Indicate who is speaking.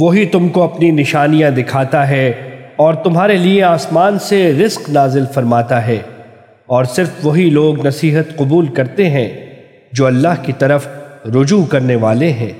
Speaker 1: وہی تم کو اپنی نشانیاں دکھاتا ہے اور تمہارے لیے آسمان سے رزق نازل فرماتا ہے اور صرف وہی لوگ نصیحت قبول کرتے ہیں جو اللہ کی طرف رجوع کرنے والے ہیں۔